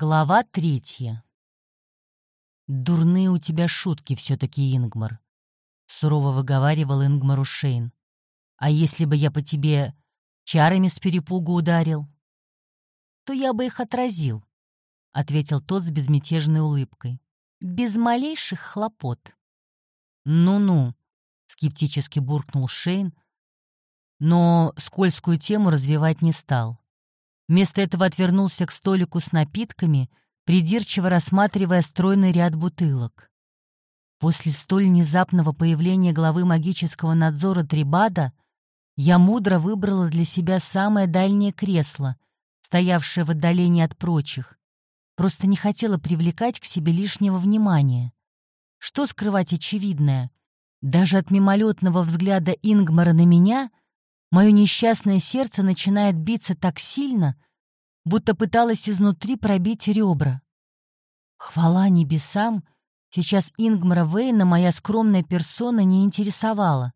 Глава третья. «Дурные у тебя шутки все-таки, Ингмар», — сурово выговаривал Ингмару Шейн. «А если бы я по тебе чарами с перепугу ударил?» «То я бы их отразил», — ответил тот с безмятежной улыбкой. «Без малейших хлопот». «Ну-ну», — скептически буркнул Шейн, но скользкую тему развивать не стал. Вместо этого отвернулся к столику с напитками, придирчиво рассматривая стройный ряд бутылок. После столь внезапного появления главы магического надзора Трибада я мудро выбрала для себя самое дальнее кресло, стоявшее в отдалении от прочих. Просто не хотела привлекать к себе лишнего внимания. Что скрывать очевидное? Даже от мимолетного взгляда Ингмара на меня Мое несчастное сердце начинает биться так сильно, будто пыталось изнутри пробить ребра. Хвала небесам, сейчас Ингмара Вейна моя скромная персона не интересовала.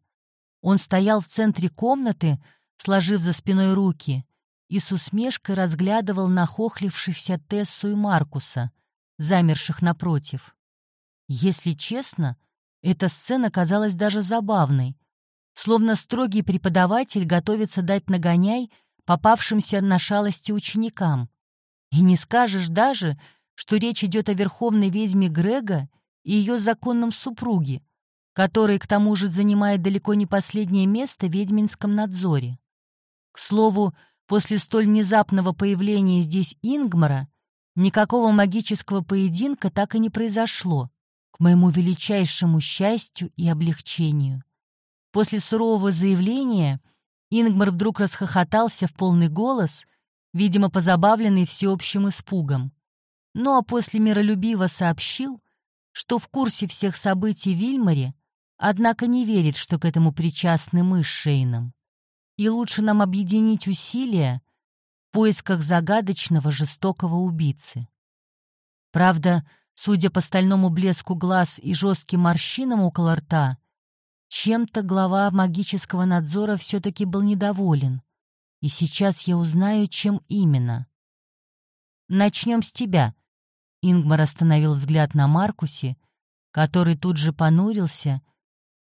Он стоял в центре комнаты, сложив за спиной руки, и с усмешкой разглядывал нахохлившихся Тессу и Маркуса, замерших напротив. Если честно, эта сцена казалась даже забавной, словно строгий преподаватель готовится дать нагоняй попавшимся на шалости ученикам. И не скажешь даже, что речь идет о верховной ведьме Грега и ее законном супруге, который, к тому же, занимает далеко не последнее место в ведьминском надзоре. К слову, после столь внезапного появления здесь Ингмара никакого магического поединка так и не произошло, к моему величайшему счастью и облегчению. После сурового заявления Ингмар вдруг расхохотался в полный голос, видимо, позабавленный всеобщим испугом. Ну а после миролюбиво сообщил, что в курсе всех событий в Вильмаре, однако не верит, что к этому причастны мы с Шейном. И лучше нам объединить усилия в поисках загадочного жестокого убийцы. Правда, судя по стальному блеску глаз и жестким морщинам около рта, чем-то глава магического надзора все-таки был недоволен. И сейчас я узнаю, чем именно. «Начнем с тебя», — Ингмар остановил взгляд на Маркусе, который тут же понурился,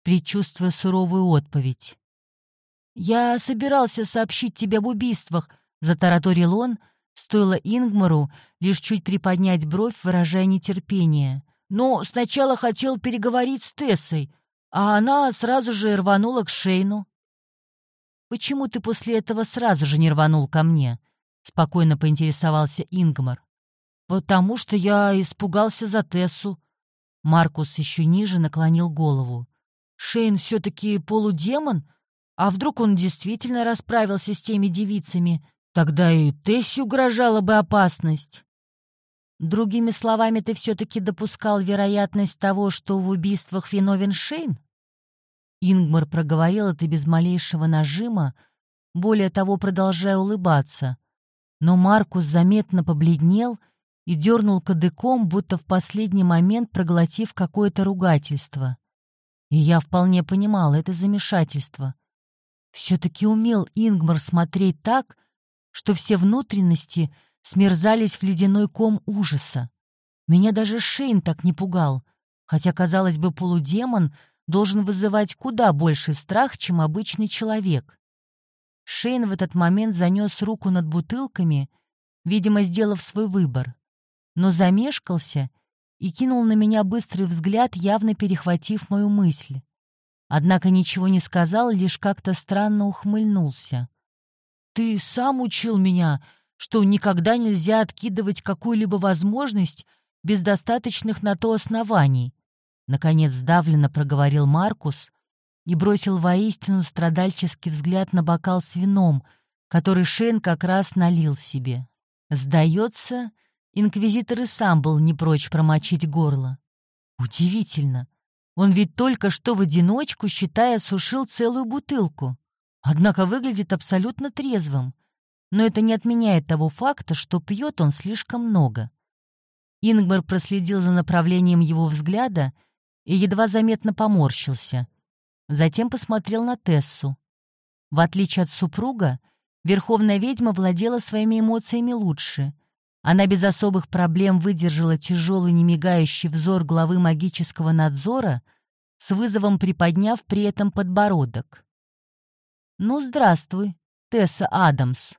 предчувствуя суровую отповедь. «Я собирался сообщить тебе об убийствах», — затараторил он, стоило Ингмару лишь чуть приподнять бровь, выражая нетерпение. «Но сначала хотел переговорить с Тессой, а она сразу же рванула к Шейну. «Почему ты после этого сразу же не рванул ко мне?» — спокойно поинтересовался Ингмар. «Потому что я испугался за Тессу». Маркус еще ниже наклонил голову. «Шейн все-таки полудемон? А вдруг он действительно расправился с теми девицами? Тогда и Тессе угрожала бы опасность». Другими словами, ты все-таки допускал вероятность того, что в убийствах виновен Шейн? Ингмар проговорил это без малейшего нажима, более того, продолжая улыбаться. Но Маркус заметно побледнел и дернул кадыком, будто в последний момент проглотив какое-то ругательство. И я вполне понимал это замешательство. Все-таки умел Ингмар смотреть так, что все внутренности — смерзались в ледяной ком ужаса. Меня даже Шейн так не пугал, хотя, казалось бы, полудемон должен вызывать куда больший страх, чем обычный человек. Шейн в этот момент занес руку над бутылками, видимо, сделав свой выбор, но замешкался и кинул на меня быстрый взгляд, явно перехватив мою мысль. Однако ничего не сказал, лишь как-то странно ухмыльнулся. «Ты сам учил меня что никогда нельзя откидывать какую-либо возможность без достаточных на то оснований. Наконец сдавленно проговорил Маркус и бросил воистину страдальческий взгляд на бокал с вином, который Шен как раз налил себе. Сдается, инквизитор и сам был не прочь промочить горло. Удивительно. Он ведь только что в одиночку, считая, сушил целую бутылку. Однако выглядит абсолютно трезвым но это не отменяет того факта, что пьет он слишком много. Ингмар проследил за направлением его взгляда и едва заметно поморщился. Затем посмотрел на Тессу. В отличие от супруга, верховная ведьма владела своими эмоциями лучше, Она без особых проблем выдержала тяжелый немигающий взор главы магического надзора, с вызовом приподняв при этом подбородок. «Ну, здравствуй, Тесса Адамс!»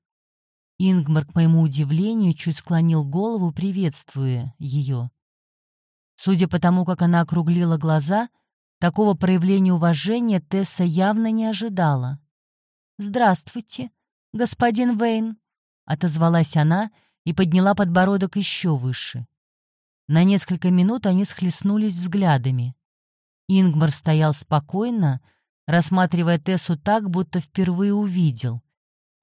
Ингмар, к моему удивлению, чуть склонил голову, приветствуя ее. Судя по тому, как она округлила глаза, такого проявления уважения Тесса явно не ожидала. «Здравствуйте, господин Вейн», — отозвалась она и подняла подбородок еще выше. На несколько минут они схлестнулись взглядами. Ингмар стоял спокойно, рассматривая Тессу так, будто впервые увидел.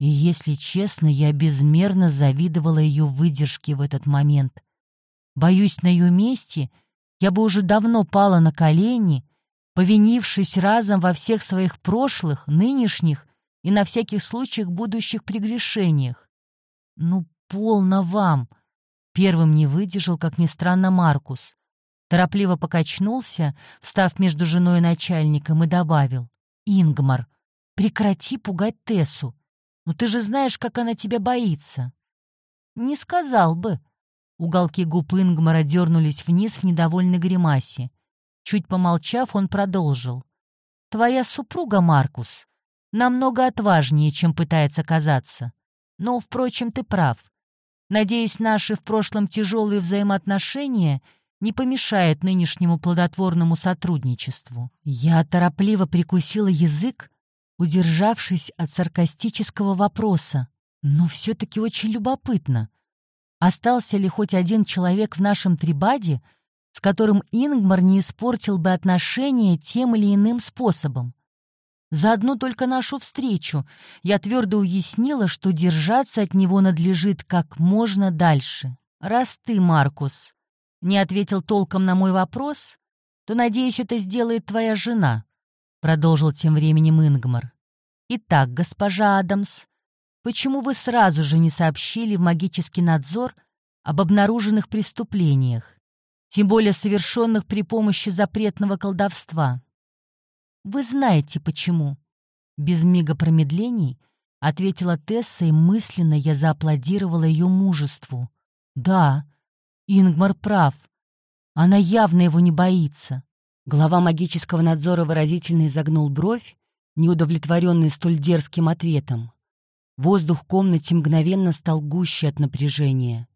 И, если честно, я безмерно завидовала ее выдержке в этот момент. Боюсь, на ее месте я бы уже давно пала на колени, повинившись разом во всех своих прошлых, нынешних и на всяких случаях будущих прегрешениях. Ну, полно вам! Первым не выдержал, как ни странно, Маркус. Торопливо покачнулся, встав между женой и начальником, и добавил. «Ингмар, прекрати пугать Тессу. Ну ты же знаешь, как она тебя боится». «Не сказал бы». Уголки губ Ингмара дернулись вниз в недовольной гримасе. Чуть помолчав, он продолжил. «Твоя супруга, Маркус, намного отважнее, чем пытается казаться. Но, впрочем, ты прав. Надеюсь, наши в прошлом тяжелые взаимоотношения не помешают нынешнему плодотворному сотрудничеству. Я торопливо прикусила язык, удержавшись от саркастического вопроса. Но все-таки очень любопытно. Остался ли хоть один человек в нашем трибаде, с которым Ингмар не испортил бы отношения тем или иным способом? За одну только нашу встречу я твердо уяснила, что держаться от него надлежит как можно дальше. Раз ты, Маркус, не ответил толком на мой вопрос, то, надеюсь, это сделает твоя жена, продолжил тем временем Ингмар. Итак, госпожа Адамс, почему вы сразу же не сообщили в магический надзор об обнаруженных преступлениях, тем более совершенных при помощи запретного колдовства? «Вы знаете, почему?» Без мига промедлений ответила Тесса, и мысленно я зааплодировала ее мужеству. «Да, Ингмар прав. Она явно его не боится». Глава магического надзора выразительно изогнул бровь, неудовлетворенный столь дерзким ответом. Воздух в комнате мгновенно стал гуще от напряжения.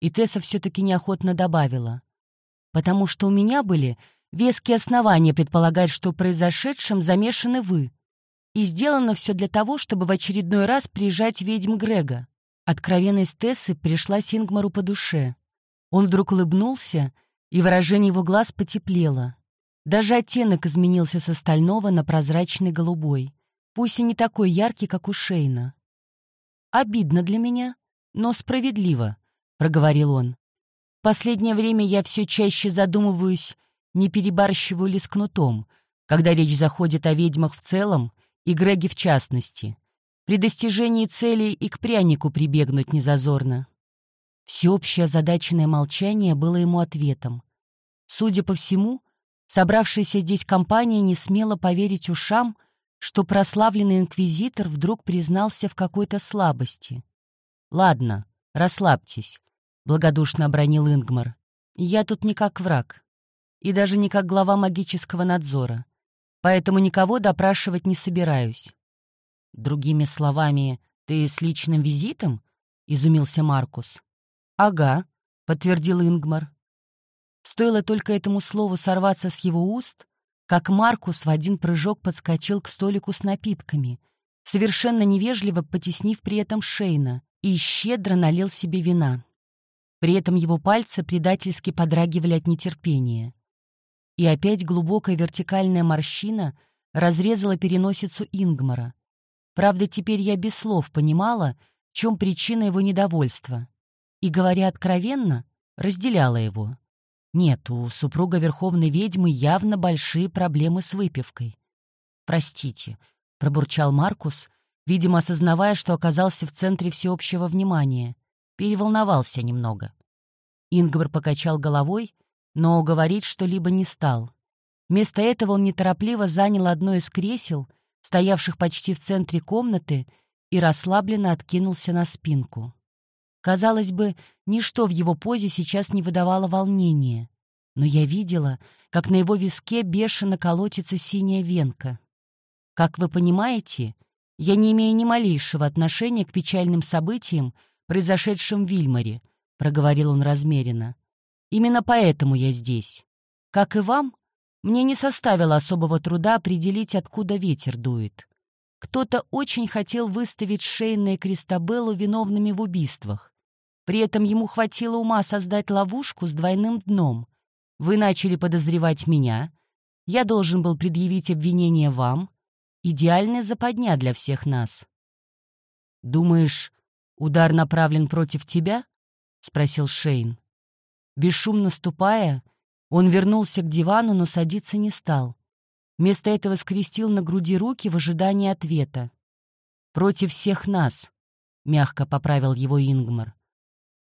И Тесса все-таки неохотно добавила. «Потому что у меня были веские основания предполагать, что произошедшим замешаны вы. И сделано все для того, чтобы в очередной раз прижать ведьм Грега. Откровенность Тессы пришла Сингмару по душе. Он вдруг улыбнулся, и выражение его глаз потеплело. Даже оттенок изменился с остального на прозрачный голубой, пусть и не такой яркий, как у Шейна. «Обидно для меня, но справедливо», — проговорил он. «Последнее время я все чаще задумываюсь, не перебарщиваю ли с кнутом, когда речь заходит о ведьмах в целом и Греге в частности. При достижении целей и к прянику прибегнуть незазорно. Всеобщее озадаченное молчание было ему ответом. Судя по всему, собравшаяся здесь компания не смела поверить ушам, что прославленный инквизитор вдруг признался в какой-то слабости. «Ладно, расслабьтесь», — благодушно обронил Ингмар. «Я тут не как враг и даже не как глава магического надзора, поэтому никого допрашивать не собираюсь». «Другими словами, ты с личным визитом?» — изумился Маркус. «Ага», — подтвердил Ингмар. Стоило только этому слову сорваться с его уст, как Маркус в один прыжок подскочил к столику с напитками, совершенно невежливо потеснив при этом Шейна, и щедро налил себе вина. При этом его пальцы предательски подрагивали от нетерпения. И опять глубокая вертикальная морщина разрезала переносицу Ингмара. Правда, теперь я без слов понимала, в чем причина его недовольства. И, говоря откровенно, разделяла его. Нет, у супруга Верховной Ведьмы явно большие проблемы с выпивкой. «Простите», — пробурчал Маркус, видимо, осознавая, что оказался в центре всеобщего внимания. Переволновался немного. Ингмар покачал головой, но говорить что-либо не стал. Вместо этого он неторопливо занял одно из кресел, стоявших почти в центре комнаты, и расслабленно откинулся на спинку. Казалось бы, ничто в его позе сейчас не выдавало волнения. Но я видела, как на его виске бешено колотится синяя венка. Как вы понимаете, я не имею ни малейшего отношения к печальным событиям, произошедшим в Вильмаре, — проговорил он размеренно. Именно поэтому я здесь. Как и вам, мне не составило особого труда определить, откуда ветер дует. Кто-то очень хотел выставить Шейна и Кристабеллу виновными в убийствах. При этом ему хватило ума создать ловушку с двойным дном. Вы начали подозревать меня. Я должен был предъявить обвинение вам. Идеальная западня для всех нас. «Думаешь, удар направлен против тебя?» — спросил Шейн. Бесшумно ступая, он вернулся к дивану, но садиться не стал. Вместо этого скрестил на груди руки в ожидании ответа. «Против всех нас», — мягко поправил его Ингмар.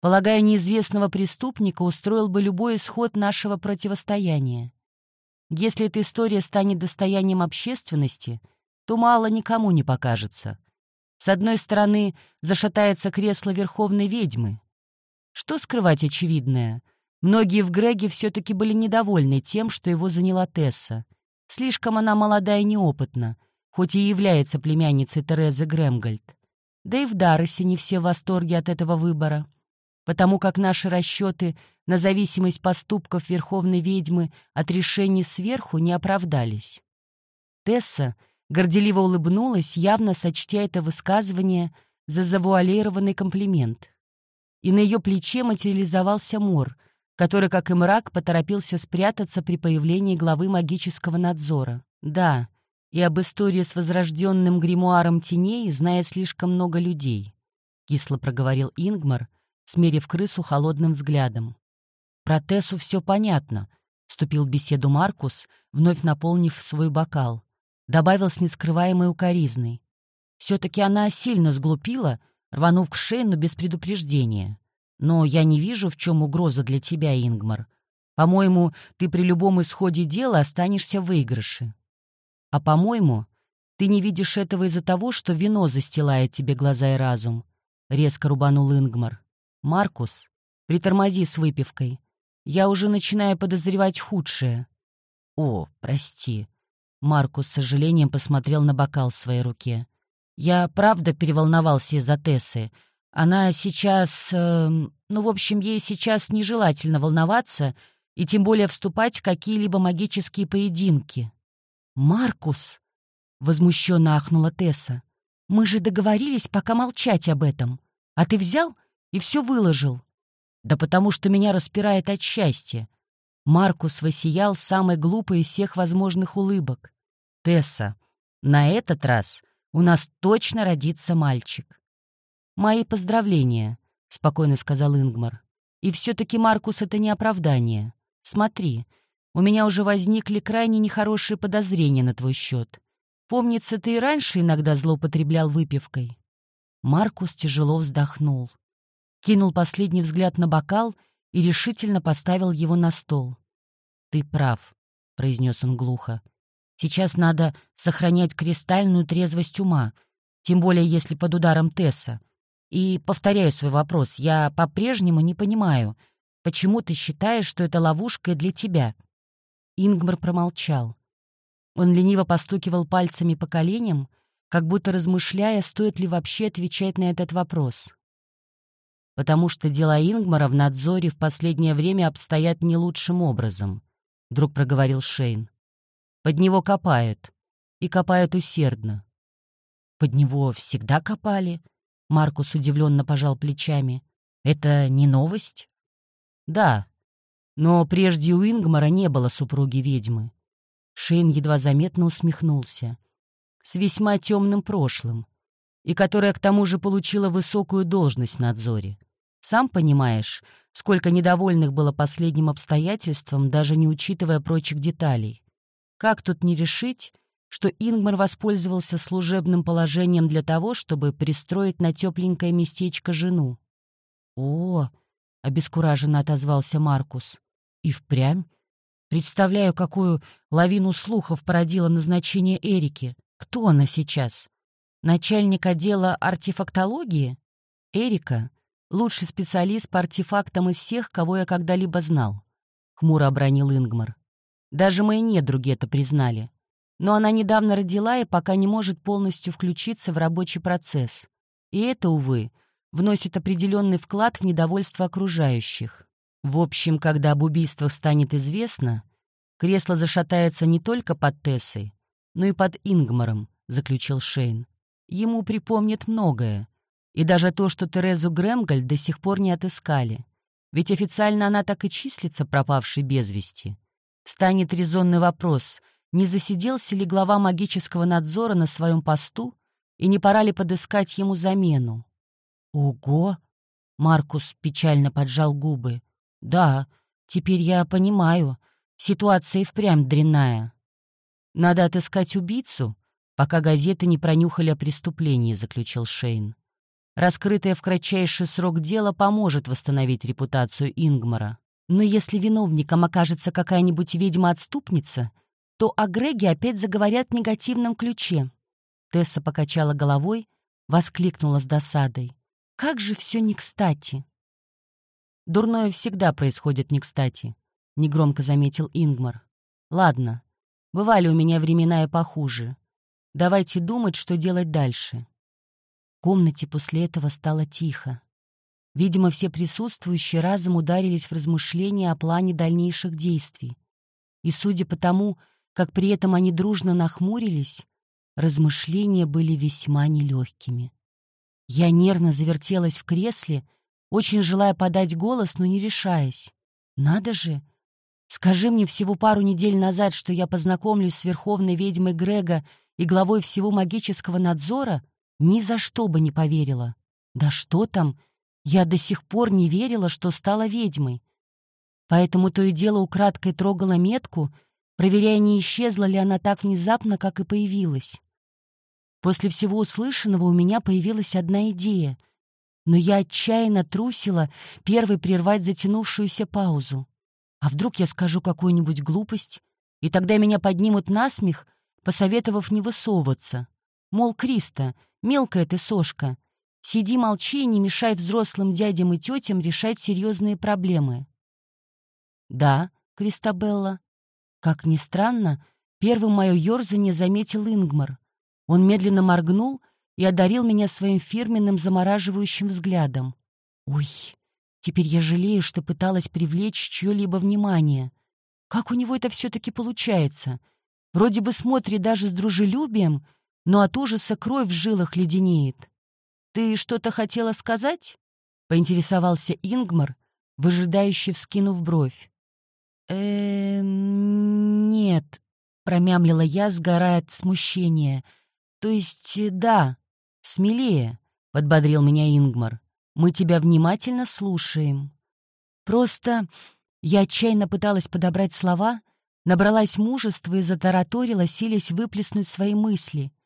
«Полагаю, неизвестного преступника устроил бы любой исход нашего противостояния. Если эта история станет достоянием общественности, то мало никому не покажется. С одной стороны, зашатается кресло верховной ведьмы. Что скрывать очевидное? Многие в Греге все-таки были недовольны тем, что его заняла Тесса — Слишком она молода и неопытна, хоть и является племянницей Терезы Грэмгольд. Да и в Дарресе не все в восторге от этого выбора, потому как наши расчеты на зависимость поступков Верховной Ведьмы от решений сверху не оправдались. Тесса горделиво улыбнулась, явно сочтя это высказывание за завуалированный комплимент. И на ее плече материализовался мор — который, как и мрак, поторопился спрятаться при появлении главы магического надзора. Да, и об истории с возрожденным гримуаром теней знает слишком много людей, — кисло проговорил Ингмар, смерив крысу холодным взглядом. Про Тессу все понятно, — вступил в беседу Маркус, вновь наполнив свой бокал. Добавил с нескрываемой укоризной. Все-таки она сильно сглупила, рванув к Шейну без предупреждения. Но я не вижу, в чем угроза для тебя, Ингмар. По-моему, ты при любом исходе дела останешься в выигрыше. А по-моему, ты не видишь этого из-за того, что вино застилает тебе глаза и разум. Резко рубанул Ингмар. Маркус, притормози с выпивкой. Я уже начинаю подозревать худшее. О, прости. Маркус с сожалением посмотрел на бокал в своей руке. Я правда переволновался из-за Тессы. Она сейчас... Э, ну, в общем, ей сейчас нежелательно волноваться и тем более вступать в какие-либо магические поединки. «Маркус!» — возмущенно ахнула Тесса. «Мы же договорились пока молчать об этом. А ты взял и все выложил». «Да потому что меня распирает от счастья». Маркус воссиял самой глупой из всех возможных улыбок. «Тесса, на этот раз у нас точно родится мальчик». «Мои поздравления», — спокойно сказал Ингмар. «И все-таки, Маркус, это не оправдание. Смотри, у меня уже возникли крайне нехорошие подозрения на твой счет. Помнится, ты и раньше иногда злоупотреблял выпивкой». Маркус тяжело вздохнул. Кинул последний взгляд на бокал и решительно поставил его на стол. «Ты прав», — произнес он глухо. «Сейчас надо сохранять кристальную трезвость ума, тем более если под ударом Тесса. И повторяю свой вопрос, я по-прежнему не понимаю, почему ты считаешь, что это ловушка для тебя?» Ингмар промолчал. Он лениво постукивал пальцами по коленям, как будто размышляя, стоит ли вообще отвечать на этот вопрос. «Потому что дела Ингмара в надзоре в последнее время обстоят не лучшим образом», — вдруг проговорил Шейн. «Под него копают. И копают усердно». «Под него всегда копали», Маркус удивленно пожал плечами. «Это не новость?» «Да, но прежде у Ингмара не было супруги-ведьмы». Шейн едва заметно усмехнулся. «С весьма темным прошлым, и которая к тому же получила высокую должность в надзоре. Сам понимаешь, сколько недовольных было последним обстоятельством, даже не учитывая прочих деталей. Как тут не решить, что Ингмар воспользовался служебным положением для того, чтобы пристроить на тепленькое местечко жену. «О!» — обескураженно отозвался Маркус. «И впрямь? Представляю, какую лавину слухов породило назначение Эрики. Кто она сейчас? Начальник отдела артефактологии? Эрика — лучший специалист по артефактам из всех, кого я когда-либо знал», — хмуро обронил Ингмар. «Даже мои недруги это признали. Но она недавно родила и пока не может полностью включиться в рабочий процесс. И это, увы, вносит определенный вклад в недовольство окружающих. В общем, когда об убийствах станет известно, кресло зашатается не только под Тессой, но и под Ингмаром, заключил Шейн. Ему припомнит многое. И даже то, что Терезу Грэмголь до сих пор не отыскали. Ведь официально она так и числится пропавшей без вести. Встанет резонный вопрос, не засиделся ли глава магического надзора на своем посту и не пора ли подыскать ему замену. «Ого!» — Маркус печально поджал губы. «Да, теперь я понимаю. Ситуация и впрямь дрянная. Надо отыскать убийцу, пока газеты не пронюхали о преступлении», — заключил Шейн. Раскрытое в кратчайший срок дело поможет восстановить репутацию Ингмара. Но если виновником окажется какая-нибудь ведьма-отступница, то о Греге опять заговорят в негативном ключе. Тесса покачала головой, воскликнула с досадой. «Как же все не кстати!» «Дурное всегда происходит не кстати», — негромко заметил Ингмар. «Ладно, бывали у меня времена и похуже. Давайте думать, что делать дальше». В комнате после этого стало тихо. Видимо, все присутствующие разом ударились в размышления о плане дальнейших действий. И судя по тому, как при этом они дружно нахмурились, размышления были весьма нелегкими. Я нервно завертелась в кресле, очень желая подать голос, но не решаясь. Надо же! Скажи мне всего пару недель назад, что я познакомлюсь с верховной ведьмой Грега и главой всего магического надзора, ни за что бы не поверила. Да что там, я до сих пор не верила, что стала ведьмой. Поэтому то и дело украдкой трогала метку, проверяя, не исчезла ли она так внезапно, как и появилась. После всего услышанного у меня появилась одна идея, но я отчаянно трусила первой прервать затянувшуюся паузу. А вдруг я скажу какую-нибудь глупость, и тогда меня поднимут на смех, посоветовав не высовываться. Мол, Криста, Мелкая ты сошка. Сиди, молчи и не мешай взрослым дядям и тетям решать серьезные проблемы. Да, Кристабелла. Как ни странно, первым мое ерзание заметил Ингмар. Он медленно моргнул и одарил меня своим фирменным замораживающим взглядом. Ой, теперь я жалею, что пыталась привлечь чье-либо внимание. Как у него это все-таки получается? Вроде бы смотрит даже с дружелюбием, но от ужаса кровь в жилах леденеет. «Ты что-то хотела сказать?» — поинтересовался Ингмар, выжидающе вскинув бровь. «Эм, нет», — промямлила я, сгорая от смущения. «То есть, э, да, смелее», — подбодрил меня Ингмар. «Мы тебя внимательно слушаем». Просто я отчаянно пыталась подобрать слова, набралась мужества и затараторила, силясь выплеснуть свои мысли —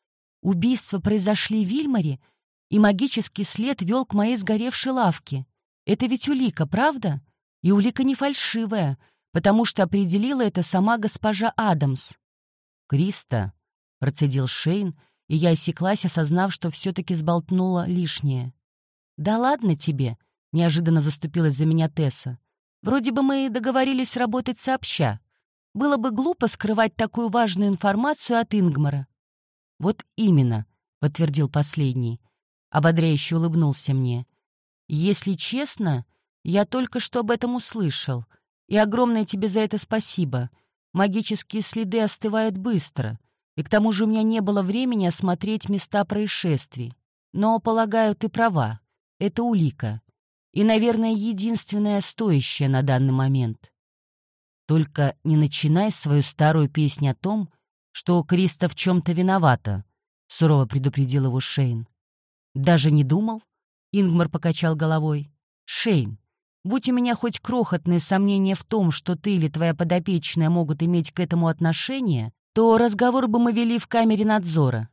Убийства произошли в Вильмаре, и магический след вел к моей сгоревшей лавке. Это ведь улика, правда? И улика не фальшивая, потому что определила это сама госпожа Адамс. «Криста», — процедил Шейн, и я осеклась, осознав, что все-таки сболтнула лишнее. «Да ладно тебе», — неожиданно заступилась за меня Тесса. «Вроде бы мы договорились работать сообща. Было бы глупо скрывать такую важную информацию от Ингмара. «Вот именно», — подтвердил последний. Ободряюще улыбнулся мне. «Если честно, я только что об этом услышал. И огромное тебе за это спасибо. Магические следы остывают быстро, и к тому же у меня не было времени осмотреть места происшествий. Но, полагаю, ты права. Это улика. И, наверное, единственная стоящая на данный момент. Только не начинай свою старую песню о том, что Криста в чем-то виновата», — сурово предупредил его Шейн. «Даже не думал?» — Ингмар покачал головой. «Шейн, будь у меня хоть крохотные сомнения в том, что ты или твоя подопечная могут иметь к этому отношение, то разговор бы мы вели в камере надзора.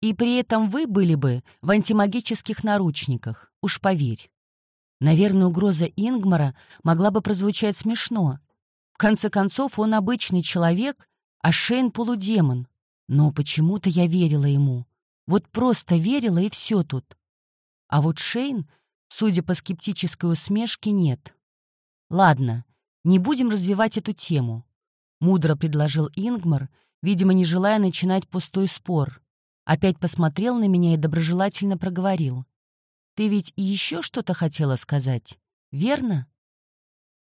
И при этом вы были бы в антимагических наручниках, уж поверь. Наверное, угроза Ингмара могла бы прозвучать смешно. В конце концов, он обычный человек, а Шейн — полудемон. Но почему-то я верила ему. Вот просто верила, и все тут. А вот Шейн Судя по скептической усмешке, нет. Ладно, не будем развивать эту тему. Мудро предложил Ингмар, видимо, не желая начинать пустой спор. Опять посмотрел на меня и доброжелательно проговорил. «Ты ведь еще что-то хотела сказать, верно?»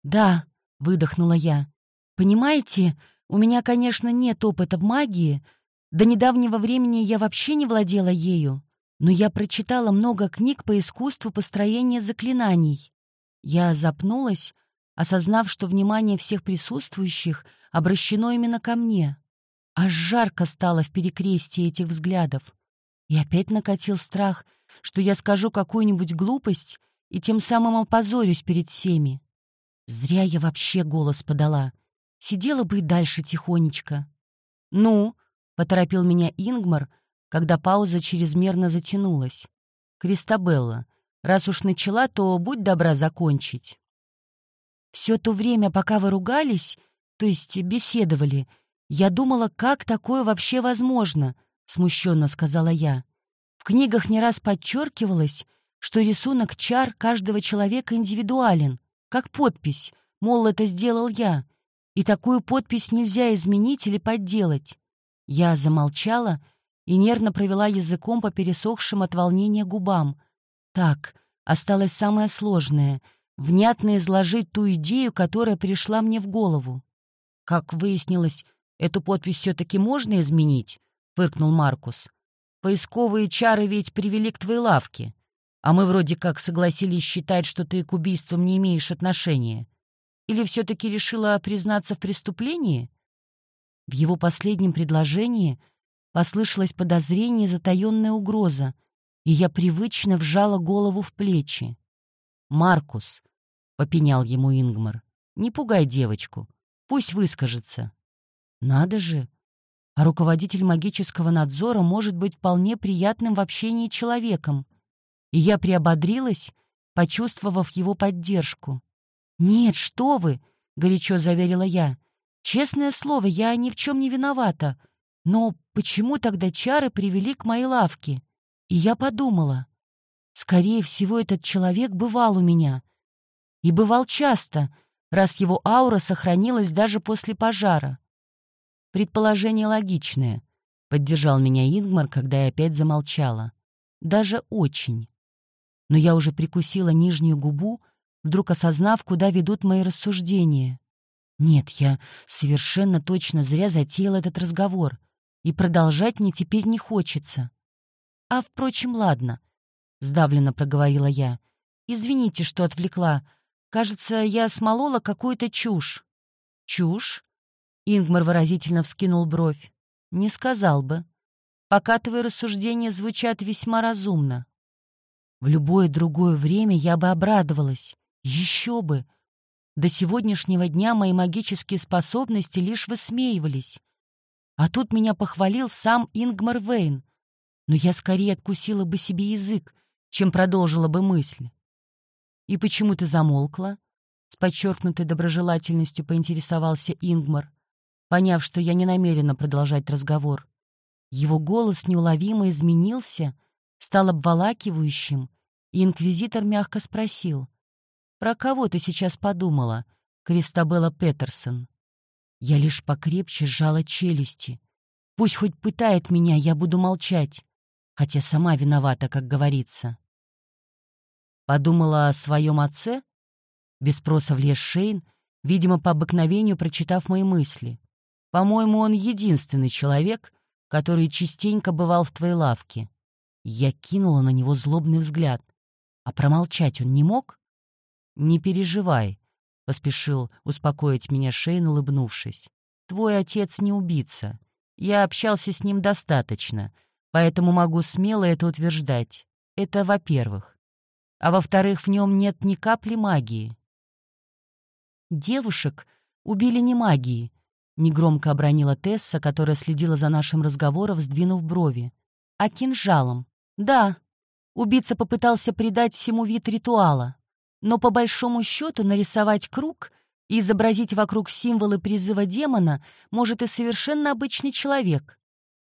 «Да», — выдохнула я. «Понимаете, у меня, конечно, нет опыта в магии. До недавнего времени я вообще не владела ею. Но я прочитала много книг по искусству построения заклинаний. Я запнулась, осознав, что внимание всех присутствующих обращено именно ко мне. Аж жарко стало в перекрестии этих взглядов. И опять накатил страх, что я скажу какую-нибудь глупость и тем самым опозорюсь перед всеми. Зря я вообще голос подала. Сидела бы и дальше тихонечко. «Ну?» — поторопил меня Ингмар, когда пауза чрезмерно затянулась. «Кристабелла, раз уж начала, то будь добра закончить». Все то время, пока вы ругались, то есть беседовали, я думала, как такое вообще возможно, смущенно сказала я. В книгах не раз подчеркивалось, что рисунок чар каждого человека индивидуален, как подпись, мол, это сделал я, и такую подпись нельзя изменить или подделать. Я замолчала и нервно провела языком по пересохшим от волнения губам. Так, осталось самое сложное — внятно изложить ту идею, которая пришла мне в голову. Как выяснилось, эту подпись все-таки можно изменить, — фыркнул Маркус. Поисковые чары ведь привели к твоей лавке. А мы вроде как согласились считать, что ты к убийствам не имеешь отношения. Или все-таки решила признаться в преступлении? В его последнем предложении послышалось подозрение и затаённая угроза, и я привычно вжала голову в плечи. «Маркус», — попенял ему Ингмар, — «не пугай девочку, пусть выскажется». «Надо же! А руководитель магического надзора может быть вполне приятным в общении человеком и я приободрилась, почувствовав его поддержку. «Нет, что вы!» — горячо заверила я. «Честное слово, я ни в чем не виновата. Но почему тогда чары привели к моей лавке?» И я подумала. Скорее всего, этот человек бывал у меня. И бывал часто, раз его аура сохранилась даже после пожара. Предположение логичное, — поддержал меня Ингмар, когда я опять замолчала. Даже очень но я уже прикусила нижнюю губу, вдруг осознав, куда ведут мои рассуждения. Нет, я совершенно точно зря затеял этот разговор, и продолжать мне теперь не хочется. А, впрочем, ладно, — сдавленно проговорила я. Извините, что отвлекла. Кажется, я смолола какую-то чушь. Чушь? Ингмар выразительно вскинул бровь. Не сказал бы. Пока твои рассуждения звучат весьма разумно. В любое другое время я бы обрадовалась. Еще бы! До сегодняшнего дня мои магические способности лишь высмеивались. А тут меня похвалил сам Ингмар Вейн. Но я скорее откусила бы себе язык, чем продолжила бы мысль. «И почему ты замолкла?» С подчеркнутой доброжелательностью поинтересовался Ингмар, поняв, что я не намерена продолжать разговор. Его голос неуловимо изменился — стал обволакивающим, и инквизитор мягко спросил, «Про кого ты сейчас подумала, Кристабелла Петерсон?» Я лишь покрепче сжала челюсти. Пусть хоть пытает меня, я буду молчать, хотя сама виновата, как говорится. Подумала о своем отце? Без спроса влез Шейн, видимо, по обыкновению прочитав мои мысли. По-моему, он единственный человек, который частенько бывал в твоей лавке. Я кинула на него злобный взгляд. А промолчать он не мог? «Не переживай», — поспешил успокоить меня Шейн, улыбнувшись. «Твой отец не убийца. Я общался с ним достаточно, поэтому могу смело это утверждать. Это во-первых. А во-вторых, в нем нет ни капли магии». «Девушек убили не магией», — негромко обронила Тесса, которая следила за нашим разговором, сдвинув брови, — «а кинжалом. Да, убийца попытался придать всему вид ритуала, но по большому счету нарисовать круг и изобразить вокруг символы призыва демона может и совершенно обычный человек.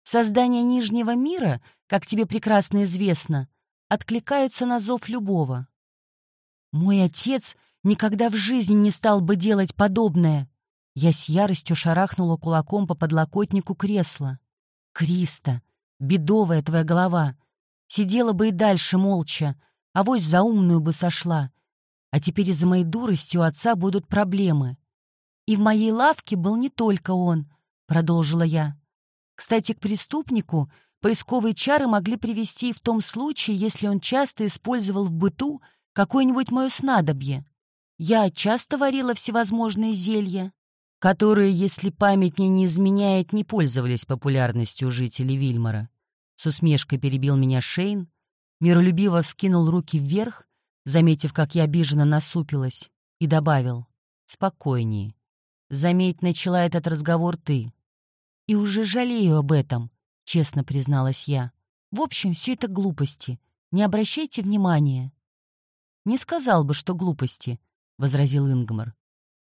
Создание Нижнего мира, как тебе прекрасно известно, откликаются на зов любого. Мой отец никогда в жизни не стал бы делать подобное. Я с яростью шарахнула кулаком по подлокотнику кресла. Криста, бедовая твоя голова. Сидела бы и дальше молча, а вось за умную бы сошла. А теперь из-за моей дурости у отца будут проблемы. И в моей лавке был не только он, продолжила я. Кстати, к преступнику поисковые чары могли привести и в том случае, если он часто использовал в быту какое-нибудь мое снадобье. Я часто варила всевозможные зелья, которые, если память мне не изменяет, не пользовались популярностью жителей Вильмара. С усмешкой перебил меня Шейн, миролюбиво вскинул руки вверх, заметив, как я обиженно насупилась, и добавил «Спокойнее. Заметь, начала этот разговор ты. И уже жалею об этом, честно призналась я. В общем, все это глупости. Не обращайте внимания. Не сказал бы, что глупости, возразил Ингмар.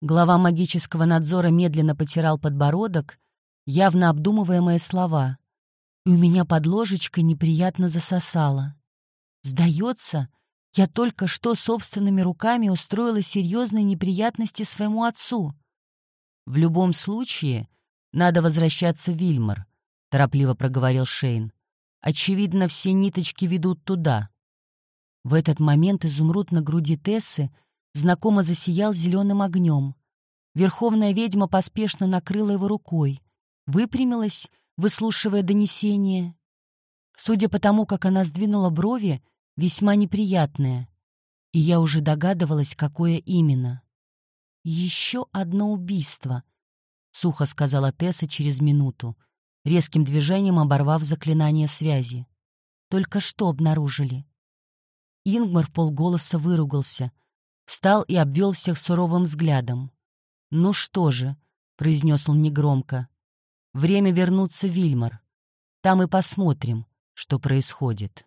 Глава магического надзора медленно потирал подбородок, явно обдумывая мои слова. И у меня под ложечкой неприятно засосало. Сдается, я только что собственными руками устроила серьезные неприятности своему отцу. В любом случае, надо возвращаться в Вильмар, торопливо проговорил Шейн. Очевидно, все ниточки ведут туда. В этот момент изумруд на груди Тессы знакомо засиял зеленым огнем. Верховная ведьма поспешно накрыла его рукой, выпрямилась, выслушивая донесение. Судя по тому, как она сдвинула брови, весьма неприятное. И я уже догадывалась, какое именно. «Еще одно убийство», — сухо сказала Тесса через минуту, резким движением оборвав заклинание связи. «Только что обнаружили?» Ингмар в полголоса выругался, встал и обвел всех суровым взглядом. «Ну что же», — произнес он негромко, — «время вернуться в Вильмар. Там и посмотрим, что происходит».